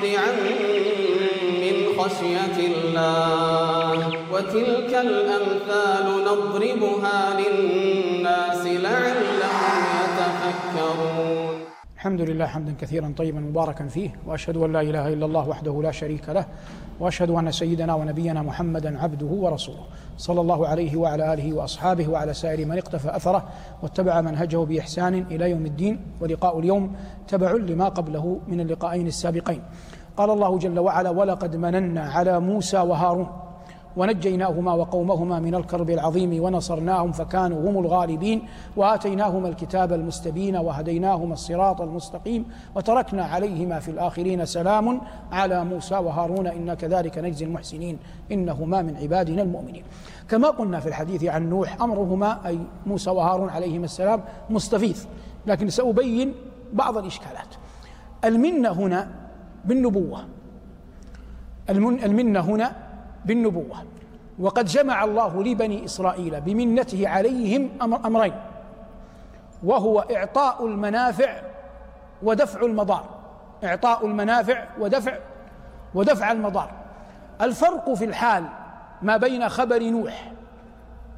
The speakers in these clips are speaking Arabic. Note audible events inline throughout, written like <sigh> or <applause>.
مصدعا من خشية الله. وتلك الأمثال نضربها للناس الحمد لله حمدا كثيرا طيبا مباركا فيه وأشهد أن لا إله إلا الله وحده لا شريك له وأشهد أن سيدنا ونبينا محمدا عبده ورسوله. صلى الله عليه وعلى آله وأصحابه وعلى سائر من اقتفى أثره واتبع منهجه بإحسان إلى يوم الدين ولقاء اليوم تبع لما قبله من اللقاءين السابقين. قال الله جل وعلا ولقد مننا على موسى وهارون ونجيناهما وقومهما من الكرب العظيم ونصرناهم فكانوا هم الغالبين وآتيناهما الكتاب المستبين وهديناهما الصراط المستقيم وتركنا عليهما في الآخرين سلام على موسى وهارون أنا كذلك نجزي المحسنين إنهما من عبادنا المؤمنين. كما قلنا في الحديث عن نوح أمرهما أي موسى وهارون عليهما السلام مستفيض لكن سأبين بعض الإشكالات. المنة هنا بالنبوة. المنة هنا بالنبوة. وقد جمع الله لبني إسرائيل بمنته عليهم أمر أمرين. وهو إعطاء المنافع ودفع المضار. إعطاء المنافع ودفع ودفع المضار. الفرق في الحال ما بين خبر نوح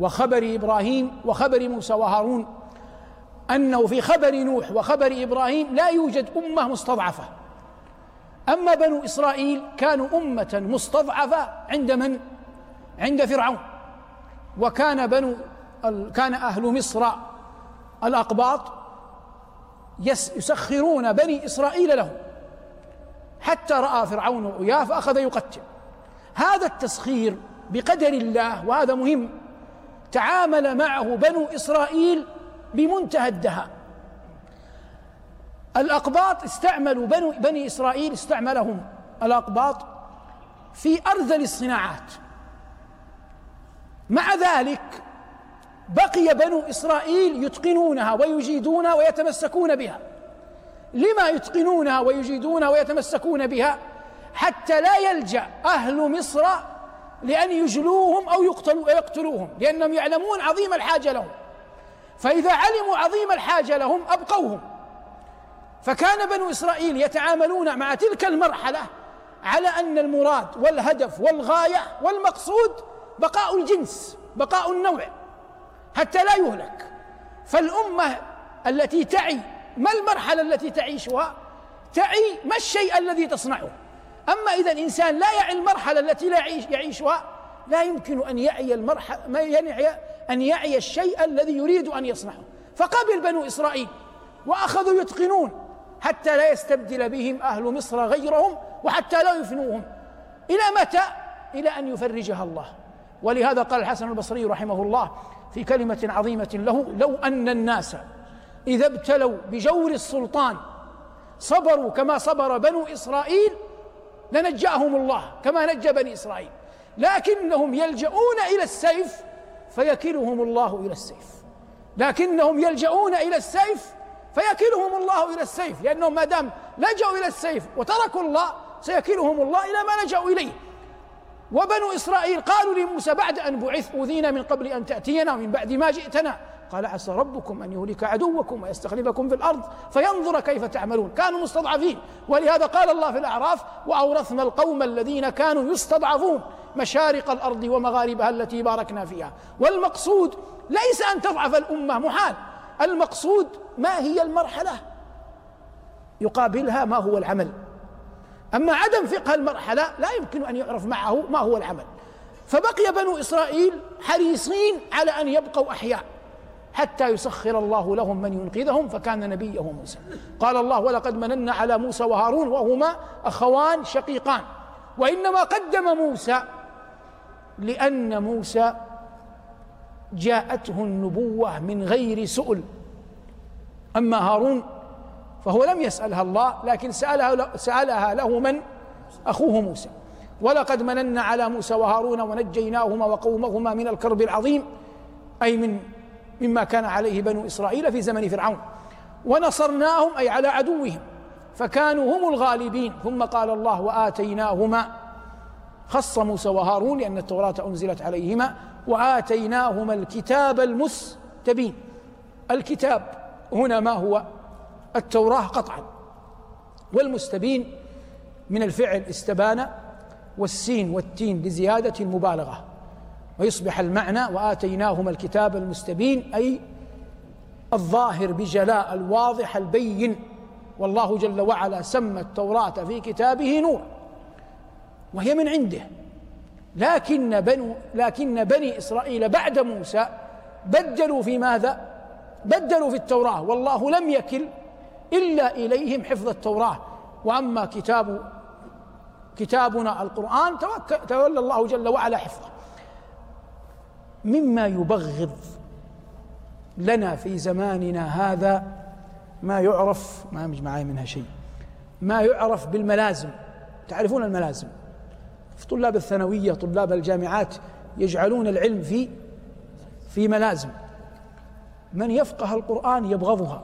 وخبر إبراهيم وخبر موسى وهارون أنه في خبر نوح وخبر إبراهيم لا يوجد أمة مستضعفة. أما بنو إسرائيل كانوا أمة مستضعفة عند من؟ عند فرعون. وكان بنو كان أهل مصر الأقباط يسخرون بني إسرائيل لهم. حتى رأى فرعون رؤياه فأخذ يقتل. هذا التسخير بقدر الله وهذا مهم تعامل معه بنو إسرائيل بمنتهى الدهاء. الأقباط استعملوا بنو بني إسرائيل استعملهم الأقباط في أرذل الصناعات. مع ذلك بقي بنو إسرائيل يتقنونها ويجيدونها ويتمسكون بها. لما يتقنونها ويجيدونها ويتمسكون بها؟ حتى لا يلجأ أهل مصر لأن يجلوهم أو يقتلوا يقتلوهم لأنهم يعلمون عظيم الحاجة لهم. فإذا علموا عظيم الحاجة لهم أبقوهم. فكان بنو إسرائيل يتعاملون مع تلك المرحلة على أن المراد والهدف والغاية والمقصود بقاء الجنس بقاء النوع حتى لا يهلك. فالأمة التي تعي ما المرحلة التي تعيشها؟ تعي ما الشيء الذي تصنعه. أما إذا الإنسان لا يعي المرحلة التي لا يعيشها لا يمكن أن يعي المرحله ما ينعي أن يعي الشيء الذي يريد أن يصنعه. فقبل بنو إسرائيل وأخذوا يتقنون حتى لا يستبدل بهم أهل مصر غيرهم وحتى لا يفنوهم. إلى متى؟ إلى أن يفرجها الله. ولهذا قال الحسن البصري رحمه الله في كلمة عظيمة له لو أن الناس إذا ابتلوا بجور السلطان صبروا كما صبر بنو إسرائيل لنجاهم الله كما نجى بني إسرائيل. لكنهم يلجؤون إلى السيف فيكلهم الله إلى السيف. لكنهم يلجؤون إلى السيف فيكلهم الله إلى السيف لأنهم ما دام لجأوا إلى السيف وتركوا الله سيكلهم الله إلى ما لجأوا إليه. وبنو إسرائيل قالوا لموسى بعد أن بعث أوذينا من قبل أن تأتينا ومن بعد ما جئتنا. قال عسى ربكم أن يهلك عدوكم ويستخلفكم في الأرض فينظر كيف تعملون. كانوا مستضعفين ولهذا قال الله في الأعراف وأورثنا القوم الذين كانوا يستضعفون مشارق الأرض ومغاربها التي باركنا فيها. والمقصود ليس أن تضعف الأمة محال المقصود ما هي المرحلة؟ يقابلها ما هو العمل. أما عدم فقه المرحلة لا يمكن أن يعرف معه ما هو العمل. فبقي بنو إسرائيل حريصين على أن يبقوا أحياء حتى يسخر الله لهم من ينقذهم فكان نبيه موسى. قال الله ولقد مننا على موسى وهارون وهما أخوان شقيقان. وإنما قدم موسى لأن موسى جاءته النبوة من غير سؤل. أما هارون فهو لم يسألها الله لكن سألها, سألها له من؟ أخوه موسى. ولقد مننا على موسى وهارون ونجيناهما وقومهما من الكرب العظيم أي من مما كان عليه بنو إسرائيل في زمن فرعون. ونصرناهم أي على عدوهم. فكانوا هم الغالبين. ثم قال الله وآتيناهما خص موسى وهارون لأن التوراة أنزلت عليهما وآتيناهما الكتاب المستبين. الكتاب هنا ما هو؟ التوراة قطعا. والمستبين من الفعل استبان والسين والتين لزيادة المبالغة ويصبح المعنى وآتيناهما الكتاب المستبين أي الظاهر بجلاء الواضح البين. والله جل وعلا سمى التوراة في كتابه نور وهي من عنده. لكن بنو لكن بني إسرائيل بعد موسى بدلوا في ماذا؟ بدلوا في التوراة والله لم يكل إلا إليهم حفظ التوراة. وأما كتاب كتابنا القرآن تولى الله جل وعلا حفظه. مما يبغض لنا في زماننا هذا ما يعرف ما مش معي منها شيء ما يعرف بالملازم. تعرفون الملازم؟ في طلاب الثانوية طلاب الجامعات يجعلون العلم في في ملازم. من يفقه القرآن يبغضها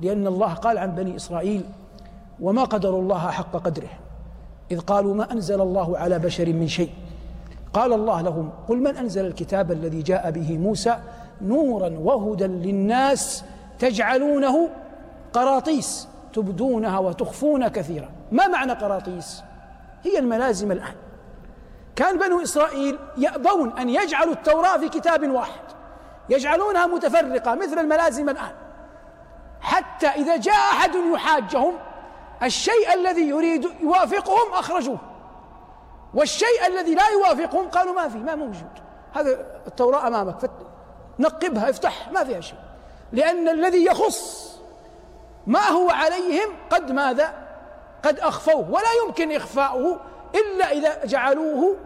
لأن الله قال عن بني إسرائيل وما قدروا الله حق قدره إذ قالوا ما أنزل الله على بشر من شيء؟ قال الله لهم قل من أنزل الكتاب الذي جاء به موسى نورا وهدى للناس تجعلونه قراطيس تبدونها وتخفون كثيرا. ما معنى قراطيس؟ هي الملازم الآن. كان بنو إسرائيل يأبون أن يجعلوا التوراة في كتاب واحد. يجعلونها متفرقة مثل الملازم الآن. حتى إذا جاء أحد يحاجهم الشيء الذي يريد يوافقهم أخرجوه. والشيء الذي لا يوافقهم قالوا ما في ما موجود. هذا التوراة أمامك نقبها افتح ما فيها شيء. لأن الذي يخص ما هو عليهم قد ماذا؟ قد أخفوه. ولا يمكن إخفاؤه إلا إذا جعلوه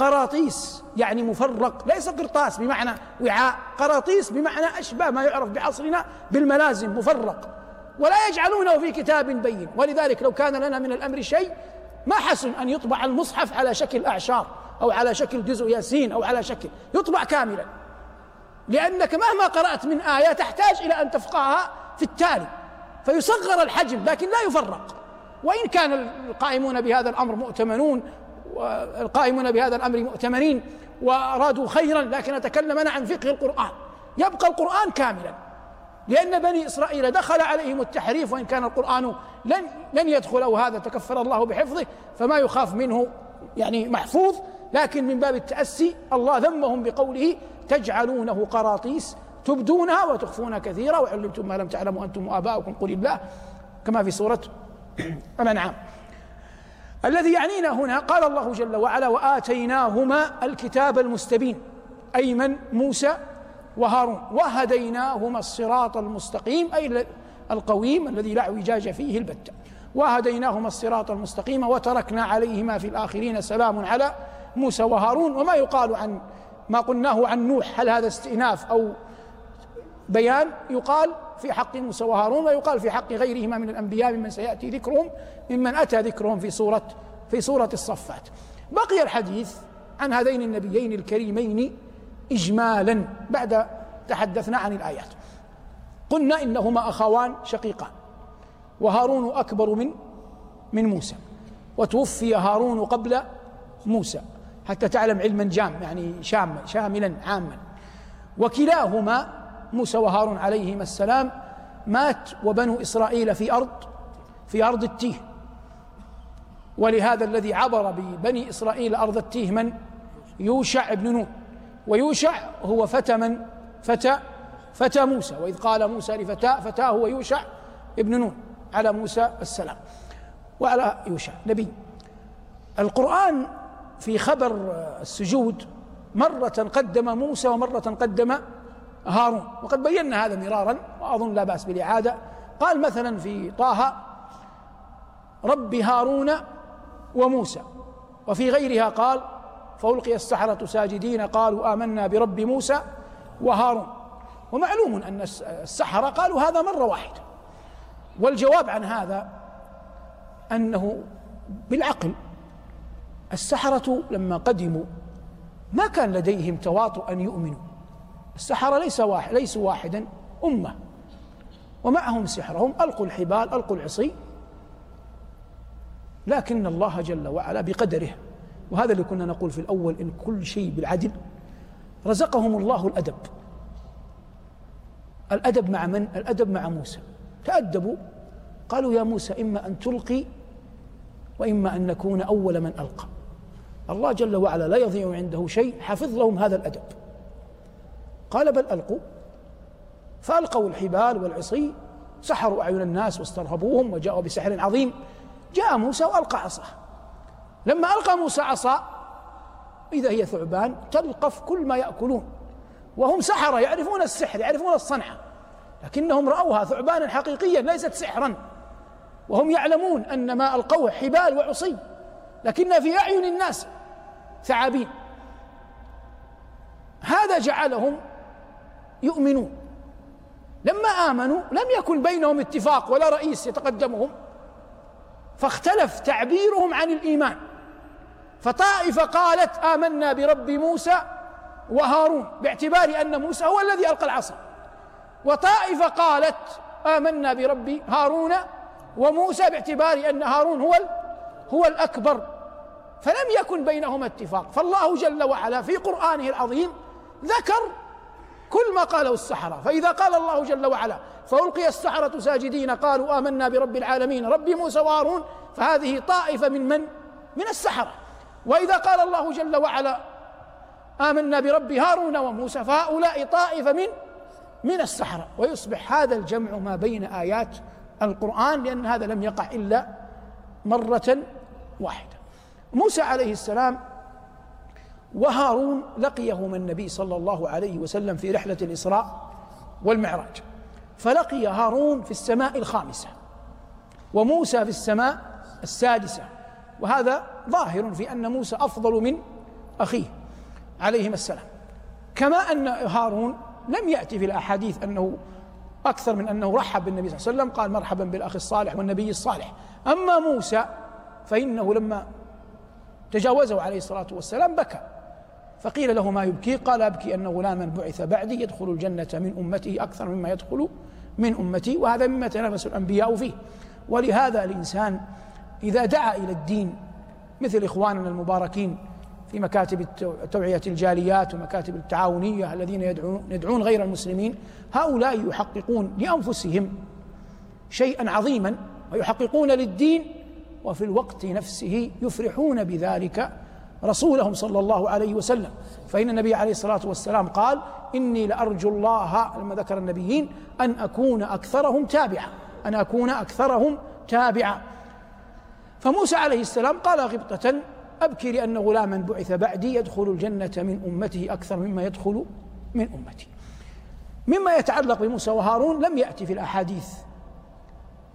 قراطيس يعني مفرق ليس قرطاس بمعنى وعاء. قراطيس بمعنى أشبه ما يعرف بعصرنا بالملازم مفرق. ولا يجعلونه في كتاب بين. ولذلك لو كان لنا من الأمر شيء ما حسن أن يطبع المصحف على شكل أعشار أو على شكل جزء ياسين أو على شكل. يطبع كاملا. لأنك مهما قرأت من آية تحتاج إلى أن تفقهها في التالي. فيصغر الحجم لكن لا يفرق. وإن كان القائمون بهذا الأمر مؤتمنون والقائمون بهذا الأمر مؤتمنين وأرادوا خيرا لكن أتكلم أنا عن فقه القرآن. يبقى القرآن كاملا. لأن بني إسرائيل دخل عليهم التحريف وإن كان القرآن لن لن يدخله هذا تكفل الله بحفظه فما يخاف منه يعني محفوظ. لكن من باب التأسي الله ذمهم بقوله تجعلونه قراطيس تبدونها وتخفون كثيرا وعلمتم ما لم تعلموا أنتم وآباؤكم قل الله. كما في سورة <clears throat> الأنعام. الذي يعنينا هنا قال الله جل وعلا وآتيناهما الكتاب المستبين أي من؟ موسى وهارون. وهديناهما الصراط المستقيم أي القويم الذي لا اعوجاج فيه البتة. وهديناهما الصراط المستقيم وتركنا عليهما في الآخرين سلام على موسى وهارون. وما يقال عن ما قلناه عن نوح هل هذا استئناف أو بيان؟ يقال في حق موسى وهارون ويقال في حق غيرهما من الأنبياء ممن سيأتي ذكرهم ممن أتى ذكرهم في سورة في سورة الصفات. بقي الحديث عن هذين النبيين الكريمين إجمالا بعد تحدثنا عن الآيات. قلنا إنهما أخوان شقيقان وهارون أكبر من من موسى وتوفي هارون قبل موسى حتى تعلم علما جام يعني شام شاملا عاما. وكلاهما موسى وهارون عليهما السلام مات وبنو إسرائيل في أرض في أرض التيه. ولهذا الذي عبر ببني إسرائيل أرض التيه من؟ يوشع بن نون. ويوشع هو فتى من؟ فتى فتى موسى. وإذ قال موسى لفتاه فتاه هو يوشع ابن نون على موسى السلام وعلى يوشع. نبي. القرآن في خبر السجود مرة قدم موسى ومرة قدم هارون. وقد بينا هذا مرارا وأظن لا بأس بالإعادة. قال مثلا في طه رب هارون وموسى. وفي غيرها قال فألقي السحرة ساجدين قالوا آمنا برب موسى وهارون. ومعلوم أن السحرة قالوا هذا مرة واحدة والجواب عن هذا أنه بالعقل السحرة لما قدموا ما كان لديهم تواطؤ أن يؤمنوا. السحرة ليس واحد ليسوا واحدا أمة. ومعهم سحرهم ألقوا الحبال ألقوا العصي. لكن الله جل وعلا بقدره. وهذا اللي كنا نقول في الأول إن كل شيء بالعدل. رزقهم الله الأدب. الأدب مع من؟ الأدب مع موسى. تأدبوا. قالوا يا موسى إما أن تلقي وإما أن نكون أول من ألقى. الله جل وعلا لا يضيع عنده شيء حفظ لهم هذا الأدب. قال بل ألقوا. فألقوا الحبال والعصي سحروا أعين الناس واسترهبوهم وجاءوا بسحر عظيم. جاء موسى وألقى عصاه. لما ألقى موسى عصا إذا هي ثعبان تلقف كل ما يأكلون. وهم سحرة يعرفون السحر يعرفون الصنعة لكنهم رأوها ثعبانا حقيقيا ليست سحرا. وهم يعلمون أن ما ألقوه حبال وعصي لكن في أعين الناس ثعابين. هذا جعلهم يؤمنون. لما آمنوا لم يكن بينهم اتفاق ولا رئيس يتقدمهم. فاختلف تعبيرهم عن الإيمان. فطائفة قالت آمنا برب موسى وهارون باعتبار أن موسى هو الذي ألقى العصا. وطائفة قالت آمنا برب هارون وموسى باعتبار أن هارون هو هو الأكبر. فلم يكن بينهما اتفاق. فالله جل وعلا في قرآنه العظيم ذكر كل ما قاله السحرة. فإذا قال الله جل وعلا فألقي السحرة ساجدين قالوا آمنا برب العالمين رب موسى وهارون فهذه طائفة من من؟ من السحرة. وإذا قال الله جل وعلا آمنا برب هارون وموسى فهؤلاء طائفة من؟ من السحرة. ويصبح هذا الجمع ما بين آيات القرآن لأن هذا لم يقع إلا مرة واحدة. موسى عليه السلام وهارون لقيهما النبي صلى الله عليه وسلم في رحلة الإسراء والمعراج. فلقي هارون في السماء الخامسة وموسى في السماء السادسة وهذا ظاهر في أن موسى أفضل من أخيه عليهما السلام. كما أن هارون لم يأتي في الأحاديث أنه أكثر من أنه رحب بالنبي صلى الله عليه وسلم قال مرحبا بالأخ الصالح والنبي الصالح. أما موسى فإنه لما تجاوزه عليه الصلاة والسلام بكى. فقيل له ما يبكي؟ قال أبكي أن غلاما بعث بعدي يدخل الجنة من أمته أكثر مما يدخل من أمتي وهذا مما تنافس الأنبياء فيه. ولهذا الإنسان إذا دعا إلى الدين مثل إخواننا المباركين في مكاتب توعية الجاليات ومكاتب التعاونية الذين يدعون, يدعون غير المسلمين هؤلاء يحققون لأنفسهم شيئا عظيما ويحققون للدين وفي الوقت نفسه يفرحون بذلك رسولهم صلى الله عليه وسلم. فإن النبي عليه الصلاة والسلام قال إني لأرجو الله لما ذكر النبيين أن أكون أكثرهم تابعا. أن أكون أكثرهم تابعا. فموسى عليه السلام قال غبطة أبكي لأن غلاما بعث بعدي يدخل الجنة من أمته أكثر مما يدخل من أمتي. مما يتعلق بموسى وهارون لم يأتي في الأحاديث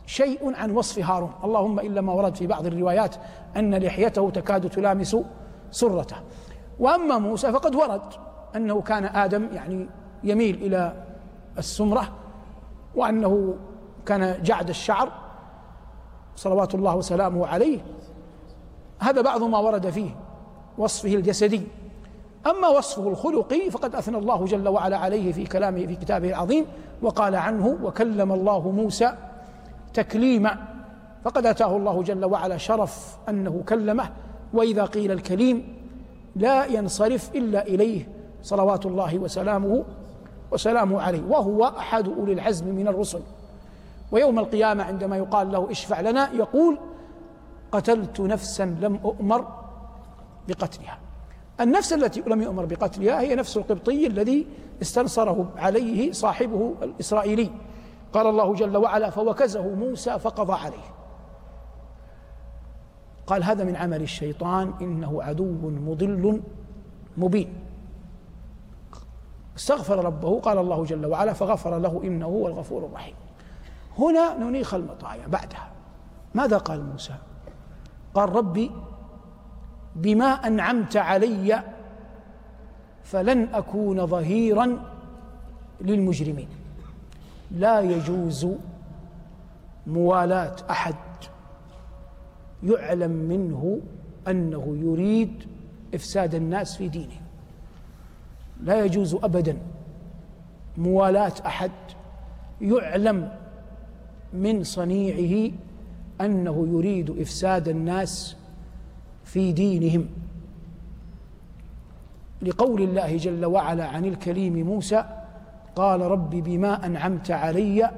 شيء عن وصف هارون. اللهم إلا ما ورد في بعض الروايات أن لحيته تكاد تلامس سرته. وأما موسى فقد ورد أنه كان آدم يعني يميل إلى السمرة وأنه كان جعد الشعر صلوات الله وسلامه عليه. هذا بعض ما ورد فيه وصفه الجسدي. أما وصفه الخلقي فقد أثنى الله جل وعلا عليه في كلامه في كتابه العظيم وقال عنه وكلم الله موسى تكليما. فقد أتاه الله جل وعلا شرف أنه كلمه وإذا قيل الكليم لا ينصرف إلا إليه صلوات الله وسلامه وسلامه عليه وهو أحد أولي العزم من الرسل. ويوم القيامة عندما يقال له اشفع لنا يقول قتلت نفسا لم أؤمر بقتلها. النفس التي لم يؤمر بقتلها هي نفس القبطي الذي استنصره عليه صاحبه الإسرائيلي. قال الله جل وعلا فوكزه موسى فقضى عليه. قال هذا من عمل الشيطان إنه عدو مضل مبين. استغفر ربه قال الله جل وعلا فغفر له إنه هو الغفور الرحيم. هنا ننيخ المطايا بعدها. ماذا قال موسى؟ قال ربي بما أنعمت علي فلن أكون ظهيرا للمجرمين. لا يجوز موالاة أحد يعلم منه أنه يريد إفساد الناس في دينهم لا يجوز ابدا موالاة أحد. يعلم من صنيعه أنه يريد إفساد الناس في دينهم. لقول الله جل وعلا عن الكليم موسى قال رب بما أنعمت علي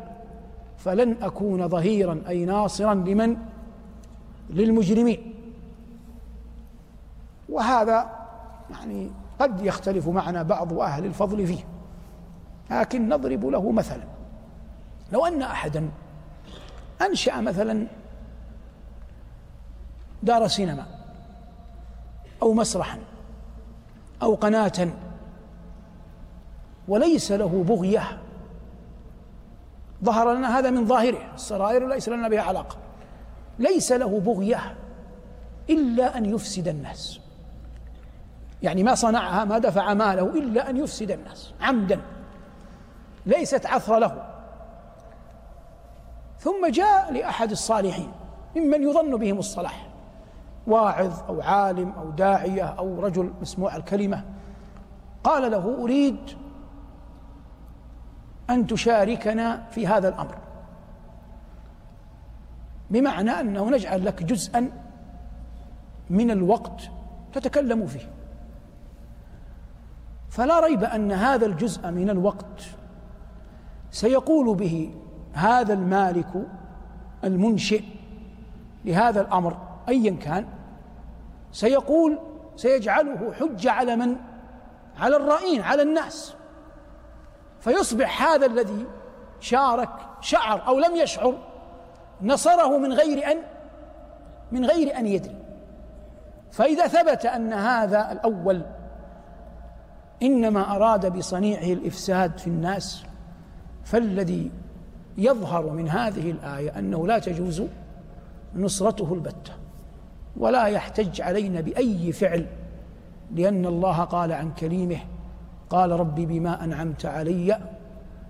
فلن أكون ظهيرا أي ناصرا لمن للمجرمين. وهذا يعني قد يختلف معنا بعض أهل الفضل فيه. لكن نضرب له مثلا. لو أن أحدا أنشأ مثلا دار سينما أو مسرحا أو قناة وليس له بغية ظهر لنا هذا من ظاهره السرائر ليس لنا بها علاقة. ليس له بغية إلا أن يفسد الناس. يعني ما صنعها ما دفع ماله إلا أن يفسد الناس عمدا ليست عثر له. ثم جاء لأحد الصالحين ممن يظن بهم الصلاح واعظ أو عالم أو داعية أو رجل مسموع الكلمة. قال له أريد أن تشاركنا في هذا الأمر. بمعنى أنه نجعل لك جزءا من الوقت تتكلم فيه فلا ريب أن هذا الجزء من الوقت سيقول به هذا المالك المنشئ لهذا الأمر أيا كان سيقول سيجعله حجة على من؟ على الرائين على الناس فيصبح هذا الذي شارك شعر أو لم يشعر نصره من غير أن من غير أن يدري. فإذا ثبت أن هذا الأول إنما أراد بصنيعه الإفساد في الناس فالذي يظهر من هذه الآية أنه لا تجوز نصرته البتة ولا يحتج علينا بأي فعل لأن الله قال عن كليمه قال ربي بما أنعمت علي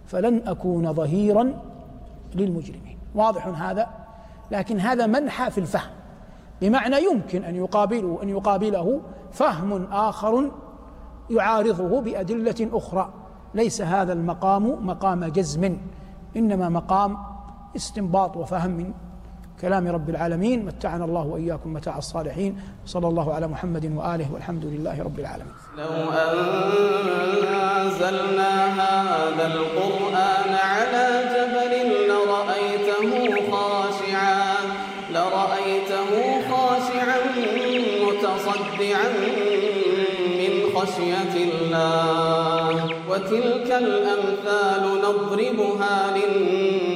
فلن أكون ظهيرا للمجرمين. واضح هذا لكن هذا منحى في الفهم بمعنى يمكن أن يقابله أن يقابله فهم آخر يعارضه بأدلة أخرى. ليس هذا المقام مقام جزم إنما مقام استنباط وفهم من كلام رب العالمين. متعنا الله وإياكم متاع الصالحين. صلى الله على محمد وآله والحمد لله رب العالمين. لو أنزلنا هذا القرآن على وتلك الأمثال نضربها للناس.